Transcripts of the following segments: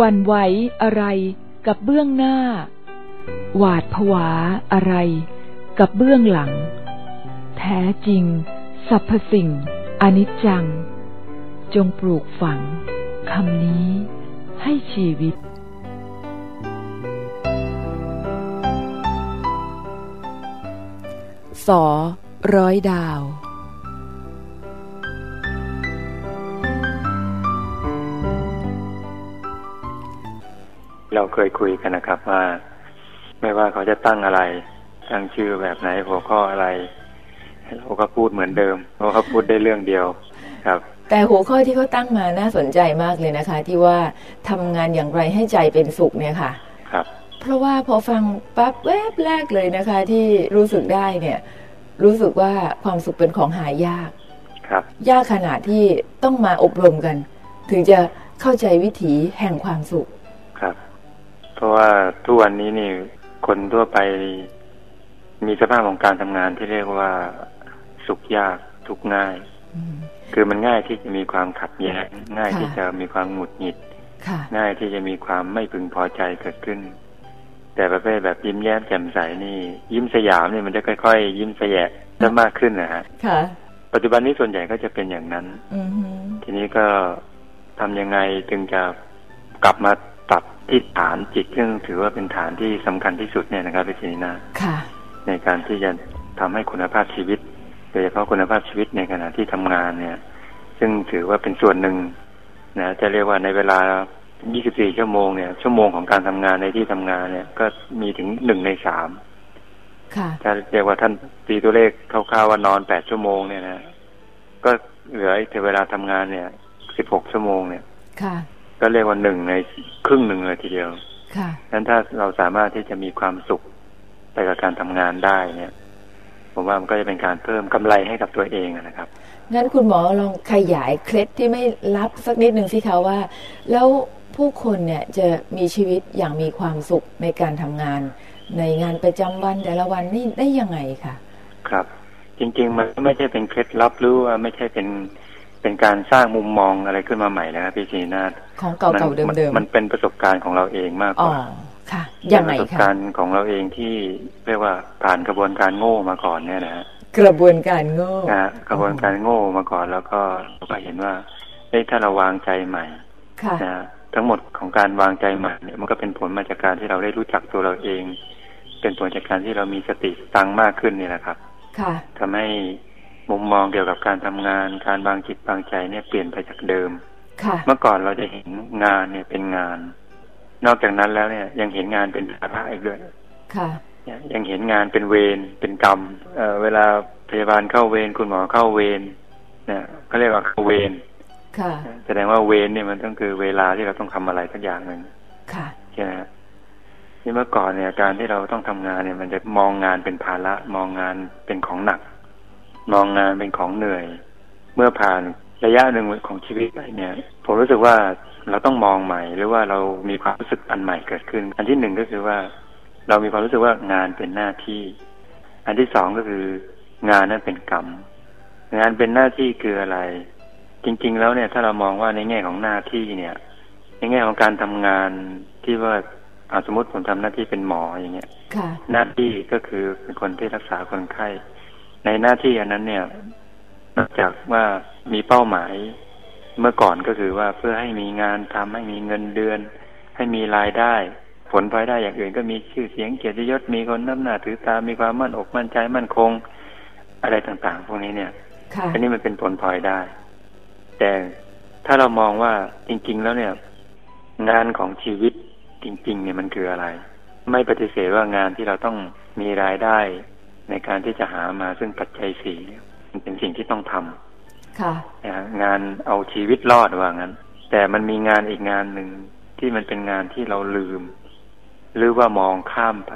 วันไหวอะไรกับเบื้องหน้า หวาดผวาอะไรกับเบื้องหลัง แท้จริงสรรพสิ่งอนิจจัง จงปลูกฝังคำนี้ให้ชีวิต สอร้อยดาว เราเคยคุยกันนะครับว่า ไม่ว่าเขาจะตั้งอะไร ตั้งชื่อแบบไหนหัวข้ออะไร เราก็พูดเหมือนเดิมเพราะเขาพูดได้เรื่องเดียวครับ แต่หัวข้อที่เขาตั้งมาน่าสนใจมากเลยนะคะ ที่ว่าทำงานอย่างไรให้ใจเป็นสุขเนี่ยค่ะ ครับ เพราะว่าพอฟังปั๊บแวบแรกเลยนะคะ ที่รู้สึกได้เนี่ย รู้สึกว่าความสุขเป็นของหายาก ครับ ยากขนาดที่ต้องมาอบรมกัน ถึงจะเข้าใจวิถีแห่งความสุขครับเพ ราะว่าทุกวันนี้นี่คนทั่วไปมีสภาพของการทำงานที่เรียกว่าสุขยากทุกข์ง่ายอืมคือมันง่ายที่จะมีความขัดแย้งง่ายค่ะที่จะมีความหงุดหงิดค่ะง่ายที่จะมีความไม่พึงพอใจเกิดขึ้น แต่ประเภทแบบยิ้มแย้มแจ่มใสนี่ ยิ้มสยามนี่มันจะค่อย ๆ ยิ้มแสยะจะมากขึ้นนะฮะค่ะปัจจุบันนี้ส่วนใหญ่ก็จะเป็นอย่างนั้นอือฮึทีนี้ก็ทำยังไงจึงจะกลับมาตัด ที่ฐานจิตซึ่งถือว่าเป็นฐานที่สำคัญที่สุดเนี่ยนะครับพี่ศรีนาค่ะ ในการที่จะทำให้คุณภาพชีวิตโดยเฉพาะคุณภาพชีวิตในขณะที่ทำงานเนี่ย ซึ่งถือว่าเป็นส่วนหนึ่งนะจะเรียกว่าในเวลา 24 ชั่วโมงเนี่ย ชั่วโมงของการทำงานในที่ทำงานเนี่ย ก็มีถึงหนึ่งในสามค่ะถ้าเรียกว่าท่านตีตัวเลขคร่าวๆว่านอนแปดชั่วโมงเนี่ยนะ ก็เหลืออีกเวลาทำงานเนี่ย 16 ชั่วโมงเนี่ย ค่ะ ก็เรียกว่าหนึ่งในครึ่งหนึ่งเลยทีเดียว ค่ะนั้นถ้าเราสามารถที่จะมีความสุขไปกับการทำงานได้เนี่ย ผมว่ามันก็จะเป็นการเพิ่มกำไรให้กับตัวเองอะนะครับ งั้นคุณหมอลองขยายเคล็ดที่ไม่ลับสักนิดหนึ่งสิคะว่า แล้วผู้คนเนี่ยจะมีชีวิตอย่างมีความสุขในการทำงาน ในงานประจำวันแต่ละวันนี่ได้ยังไงคะ ครับ จริง ๆ มันไม่ใช่เป็นเคล็ดลับหรือว่าไม่ใช่เป็น เป็นการสร้างมุมมองอะไรขึ้นมาใหม่นะครับพี่ชีนาถของเก่าๆเดิมมันเป็นประสบการณ์ของเราเองมากๆกอ๋อว่าค่ะยังไงเป็นประสบคะการณ์ของเราเองที่เรียกว่าผ่านกระบวนการโง่มาก่อนเนี่ยนะฮะกระบวนการโง่นะฮะกระบวนการโง่มาก่อนแล้วก็เราก็เห็นว่าเอ้ยถ้าเราวางใจใหม่ค่ะนะฮะทั้งหมดของการวางใจใหม่เนี่ยมันก็เป็นผลมาจากการที่เราได้รู้จักตัวเราเอง เป็นผลจากการที่เรามีสติตังมากขึ้นนี่แหละครับ ค่ะทำให้ มุมมองเกี่ยวกับการทำงาน การวางจิตวางใจเนี่ยเปลี่ยนไปจากเดิมค่ะเมื่อก่อนเราจะเห็นงานเนี่ยเป็นงาน นอกจากนั้นแล้วเนี่ย ยังเห็นงานเป็นภาระอีกด้วยค่ะยังเห็นงานเป็นเวรเป็นกรรมเอ่อเวลาพยาบาลเข้าเวรคุณหมอเข้าเวรเนี่ยเขาเรียกว่าเข้าเวรค่ะแสดงว่าเวรเนี่ยมันต้องคือเวลาที่เราต้องทำอะไรสักอย่างหนึ่งค่ะใช่ไหมฮะที่เมื่อก่อนเนี่ยการที่เราต้องทำงานเนี่ย มันจะมองงานเป็นภาระมองงานเป็นของหนัก มองงานเป็นของเหนื่อย เมื่อผ่านระยะหนึ่งของชีวิตไปเนี่ย ผมรู้สึกว่าเราต้องมองใหม่ หรือว่าเรามีความรู้สึกอันใหม่เกิดขึ้น อันที่หนึ่งก็คือว่า เรามีความรู้สึกว่างานเป็นหน้าที่ อันที่สองก็คือ งานนั้นเป็นกรรม งานเป็นหน้าที่คืออะไร จริง ๆ แล้วเนี่ย ถ้าเรามองว่าในแง่ของหน้าที่เนี่ย ในแง่ของการทำงานที่ว่าอาสมมติผมทำหน้าที่เป็นหมออย่างเงี้ยค่ะหน้าที่ก็คือเป็นคนที่รักษาคนไข้ ในหน้าที่อันนั้นเนี่ยนอกจากว่ามีเป้าหมายเมื่อก่อนก็คือว่าเพื่อให้มีงานทำให้มีเงินเดือน ให้มีรายได้ ผลพลอยได้อย่างอื่น ก็มีชื่อเสียงเกียรติยศมีคนนับหน้าถือตามีความมั่นอกมั่นใจมั่นคง อะไรต่างๆ พวกนี้เนี่ยค่ะอันนี้มันเป็นผลพลอยได้ แต่ถ้าเรามองว่าจริง ๆ แล้วเนี่ย งานของชีวิตจริง ๆ เนี่ยมันคืออะไร ไม่ปฏิเสธว่างานที่เราต้องมีรายได้ ในการที่จะหามาซึ่งปัจจัยสี่เนี่ยมันเป็นสิ่งที่ต้องทำค่ะนะฮะงานเอาชีวิตรอดว่างั้น แต่มันมีงานอีกงานหนึ่งที่มันเป็นงานที่เราลืม หรือว่ามองข้ามไป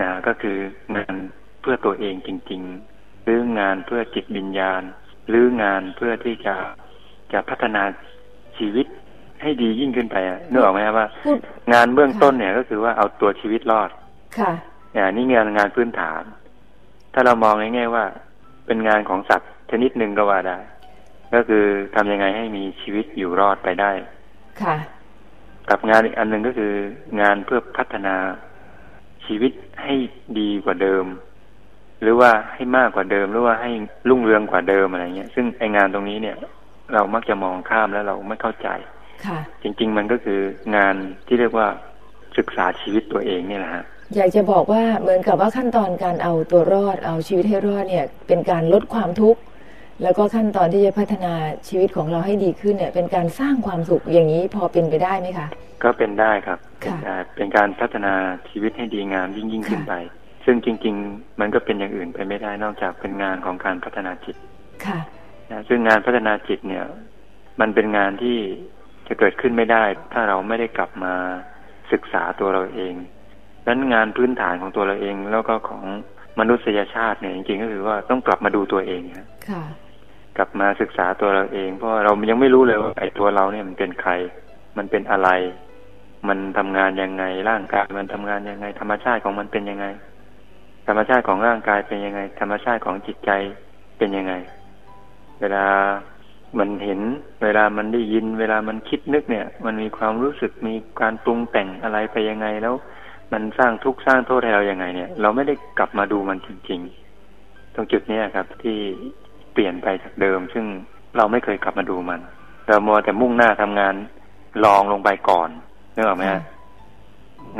นะก็คืองานเพื่อตัวเองจริง ๆ หรืองานเพื่อจิตวิญญาณ หรืองานเพื่อที่จะจะพัฒนาชีวิตให้ดียิ่งขึ้นไปอะนึกออกไหมครับว่าพูดงานเบื้องต้นเนี่ยก็คือว่าเอาตัวชีวิตรอด ค่ะเนี่ยนี่งานงานพื้นฐาน ถ้าเรามองง่ายๆว่า เป็นงานของสัตว์ชนิดหนึ่งก็ว่าได้ ก็คือทำยังไงให้มีชีวิตอยู่รอดไปได้ ค่ะ กับงานอีกอันหนึ่งก็คือ งานเพื่อพัฒนาชีวิตให้ดีกว่าเดิม หรือว่าให้มากกว่าเดิม หรือว่าให้รุ่งเรืองกว่าเดิมอะไรเงี้ย ซึ่งไองานตรงนี้เนี่ย เรามักจะมองข้ามแล้วเราไม่เข้าใจค่ะ จริง ๆ มันก็คืองานที่เรียกว่าศึกษาชีวิตตัวเองนี่แหละฮะ อยากจะบอกว่าเหมือนกับว่าขั้นตอนการเอาตัวรอดเอาชีวิตให้รอดเนี่ยเป็นการลดความทุกข์แล้วก็ขั้นตอนที่จะพัฒนาชีวิตของเราให้ดีขึ้นเนี่ย เป็นการสร้างความสุขอย่างนี้พอเป็นไปได้ไหมคะก็เป็นได้ครับค่ะเป็นได้เป็นการพัฒนาชีวิตให้ดีงามยิ่งยิ่งขึ้นค่ะไป ซึ่งจริง ๆ มันก็เป็นอย่างอื่นไปไม่ได้นอกจากเป็นงานของการพัฒนาจิตค่ะนะซึ่งงานพัฒนาจิตเนี่ย มันเป็นงานที่จะเกิดขึ้นไม่ได้ ถ้าเราไม่ได้กลับมาศึกษาตัวเราเอง นั้นงานพื้นฐานของตัวเราเอง แล้วก็ของมนุษยชาติเนี่ยจริงๆก็คือว่าต้องกลับมาดูตัวเองนะค่ะกลับมาศึกษาตัวเราเอง เพราะว่าเรายังไม่รู้เลยว่าไอ้ตัวเราเนี่ยมันเป็นใคร มันเป็นอะไร มันทำงานยังไงร่างกายมันทำงานยังไง ธรรมชาติของมันเป็นยังไง ธรรมชาติของร่างกายเป็นยังไง ธรรมชาติของจิตใจเป็นยังไง เวลามันเห็น เวลามันได้ยิน เวลามันคิดนึกเนี่ย มันมีความรู้สึกมีการปรุงแต่งอะไรไปยังไงแล้ว มันสร้างทุกข์สร้างโทษให้เรายังไง เนี่ย เราไม่ได้กลับมาดูมันจริง ๆ ตรงจุดเนี้ยครับ ที่เปลี่ยนไปจากเดิม ซึ่งเราไม่เคยกลับมาดูมัน เรามัวแต่มุ่งหน้าทำงานลองลงไปก่อนนึกออกไหมฮะ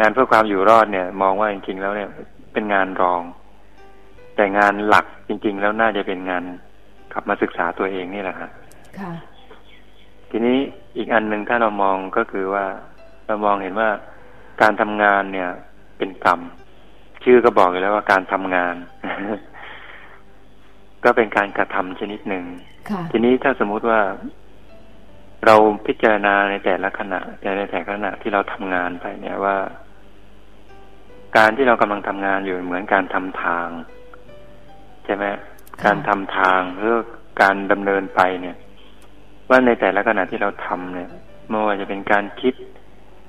งานเพื่อความอยู่รอดเนี่ย มองว่าจริงๆแล้วเนี่ย เป็นงานรอง แต่งานหลักจริง ๆ แล้วน่าจะเป็นงานกลับมาศึกษาตัวเองนี่แหละฮะค่ะทีนี้อีกอันหนึ่งถ้าเรามองก็คือว่าเรามองเห็นว่า การทำงานเนี่ย เป็นกรรม ชื่อก็บอกอยู่แล้วว่าการทำงาน ก็เป็นการกระทำชนิดหนึ่งค่ะทีนี้ถ้าสมมุติว่าเราพิจารณาในแต่ละขณะแต่ในแต่ละขณะที่เราทำงานไปเนี่ยว่า การที่เรากำลังทำงานอยู่เหมือนการทำทาง ใช่ไหมการทำทางเพื่อการดำเนินไปเนี่ย ว่าในแต่ละขณะที่เราทำเนี่ยไม่ว่าจะเป็นการคิด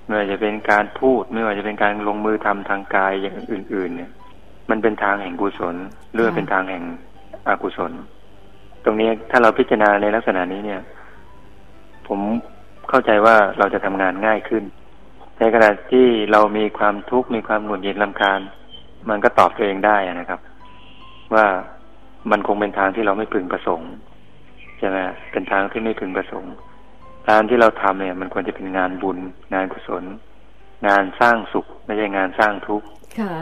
ไม่ว่าจะเป็นการพูด ไม่ว่าจะเป็นการลงมือทำทางกายอย่างอื่น ๆ เนี่ย มันเป็นทางแห่งกุศลหรือเป็นทางแห่งอกุศล ตรงนี้ถ้าเราพิจารณาในลักษณะนี้เนี่ย ผมเข้าใจว่าเราจะทำงานง่ายขึ้นในขณะที่เรามีความทุกข์มีความหงุดหงิดลำคาญ มันก็ตอบตัวเองได้นะครับ ว่ามันคงเป็นทางที่เราไม่พึงประสงค์ใช่ไหมเป็นทางที่ไม่พึงประสงค์ งานที่เราทำเนี่ย มันควรจะเป็นงานบุญ งานกุศล งานสร้างสุข ไม่ใช่งานสร้างทุกข์ค่ะ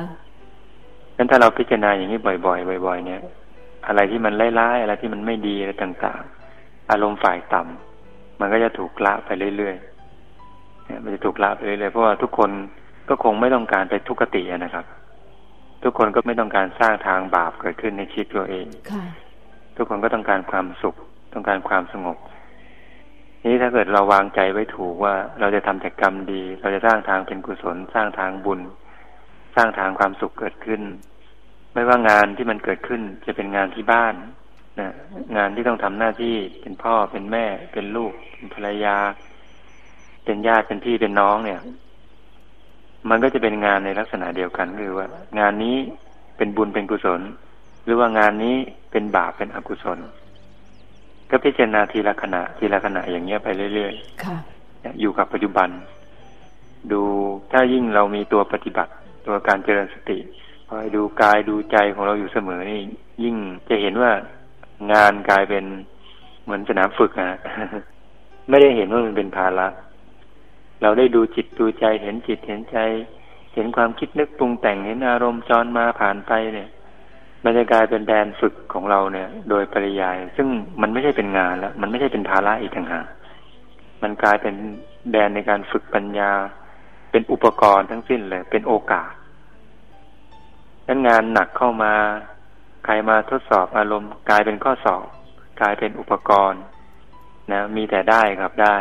งั้นถ้าเราพิจารณาอย่างนี้บ่อยๆบ่อย ๆ เนี่ย อะไรที่มันร้ายๆอะไรที่มันไม่ดีอะไรต่างๆ อารมณ์ฝ่ายต่ำมันก็จะถูกละไปเรื่อยๆเนี่ยมันจะถูกละไปเรื่อยๆเพราะว่าทุกคนก็คงไม่ต้องการไปทุกขติอะนะครับ ทุกคนก็ไม่ต้องการสร้างทางบาปเกิดขึ้นในชีวิตตัวเองค่ะทุกคนก็ต้องการความสุข ต้องการความสงบ นี้ถ้าเกิดเราวางใจไว้ถูกว่าเราจะทำแต่กรรมดี เราจะสร้างทางเป็นกุศล สร้างทางบุญ สร้างทางความสุขเกิดขึ้น ไม่ว่างานที่มันเกิดขึ้นจะเป็นงานที่บ้านนะงานที่ต้องทำหน้าที่เป็นพ่อเป็นแม่ เป็นลูก เป็นภรรยา เป็นญาติเป็นพี่เป็นน้องเนี่ย มันก็จะเป็นงานในลักษณะเดียวกันคือว่า งานนี้เป็นบุญเป็นกุศล หรือว่างานนี้เป็นบาปเป็นอกุศล ก็พิจารณาทีละขณะ ทีละขณะอย่างเงี้ยไปเรื่อยค่ะๆอยู่กับปัจจุบัน ดูถ้ายิ่งเรามีตัวปฏิบัติ ตัวการเจริญสติคอยดูกายดูใจของเราอยู่เสมอนี่ยิ่งจะเห็นว่างานกลายเป็นเหมือนสนามฝึกนะไม่ได้เห็นว่ามันเป็นภาระเราได้ดูจิตดูใจเห็นจิตเห็นใจ เห็นความคิดนึกปรุงแต่งเห็นอารมณ์จรมาผ่านไปเนี่ย มันจะกลายเป็นแดนฝึกของเราเนี่ย โดยปริยาย ซึ่งมันไม่ใช่เป็นงานแล้วมันไม่ใช่เป็นภาระอีกต่างหากมันกลายเป็นแดนในการฝึกปัญญา เป็นอุปกรณ์ทั้งสิ้นเลย เป็นโอกาสนั้นงานหนักเข้ามา ใครมาทดสอบอารมณ์ กลายเป็นข้อสอบ กลายเป็นอุปกรณ์ นะ มีแต่ได้ครับได้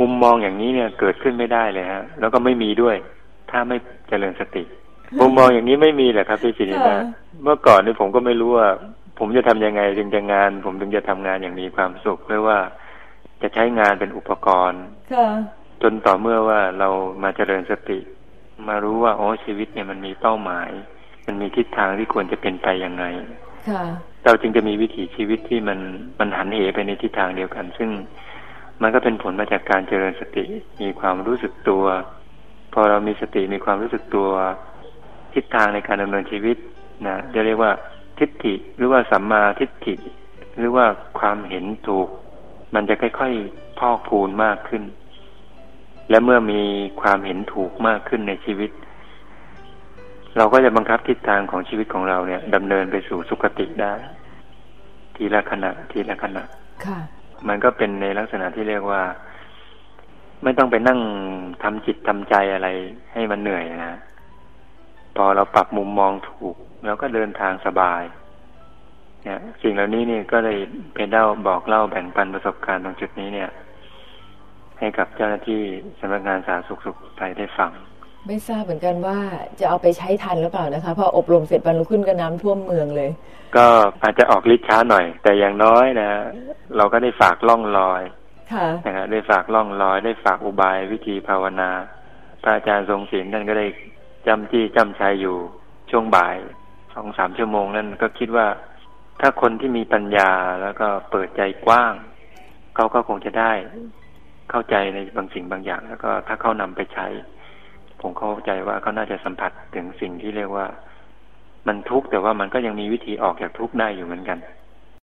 มุมมองอย่างนี้เนี่ย เกิดขึ้นไม่ได้เลยฮะ แล้วก็ไม่มีด้วย ถ้าไม่เจริญสติ มุมมองอย่างนี้ไม่มีแหละครับพี่จินินาค่ะเมื่อก่อนนี่ผมก็ไม่รู้ว่า ผมจะทำยังไงถึงจะงาน ผมถึงจะทำงานอย่างมีความสุขหรือว่าจะใช้งานเป็นอุปกรณ์ค่ะจนต่อเมื่อว่าเรามาเจริญสติ มารู้ว่าโอ้ชีวิตเนี่ยมันมีเป้าหมาย มันมีทิศทางที่ควรจะเป็นไปยังไงค่ะเราจึงจะมีวิถีชีวิตที่มันมันหันเหไปในทิศทางเดียวกัน ซึ่งมันก็เป็นผลมาจากการเจริญสติ มีความรู้สึกตัว พอเรามีสติมีความรู้สึกตัว ทิศทางในการดำเนินชีวิตนะจะเรียกว่าทิฏฐิหรือว่าสัมมาทิฏฐิ หรือว่าความเห็นถูก มันจะค่อยๆพอกพูนมากขึ้น และเมื่อมีความเห็นถูกมากขึ้นในชีวิต เราก็จะบังคับทิศทางของชีวิตของเราเนี่ยดำเนินไปสู่สุคติได้ ทีละขณะทีละขณะค่ะ มันก็เป็นในลักษณะที่เรียกว่า ไม่ต้องไปนั่งทำจิตทำใจอะไรให้มันเหนื่อยนะ พอเราปรับมุมมองถูกเราก็เดินทางสบายเนี่ยสิ่งเหล่านี้เนี่ยก็เลยเป็นเล่าบอกเล่าแบ่งปันประสบการณ์ตรงจุดนี้เนี่ย ให้กับเจ้าหน้าที่สำนักงานสาธารณสุขสุขไทยได้ฟัง ไม่ทราบเหมือนกันว่าจะเอาไปใช้ทันหรือเปล่านะคะเพออบรมเสร็จวันรุ่งขึ้นก็น้ำท่วมเมืองเลย ก็อาจจะออกฤทธิ์ช้าหน่อย แต่อย่างน้อยนะเราก็ได้ฝากล่องรอยค่ะนะฮะได้ฝากล่องรอยได้ฝากอุบายวิธีภาวนาพระอาจารย์ทรงศิลป์ท่านก็ได้ จำจี้จำชัยอยู่ช่วงบ่ายสองสามชั่วโมงนั่นก็คิดว่า ถ้าคนที่มีปัญญาแล้วก็เปิดใจกว้างเขาก็คงจะได้เข้าใจในบางสิ่งบางอย่าง แล้วก็ถ้าเขานำไปใช้ ผมเข้าใจว่าเขาน่าจะสัมผัสถึงสิ่งที่เรียกว่า มันทุกข์แต่ว่ามันก็ยังมีวิธีออกจากทุกข์ได้อยู่เหมือนกัน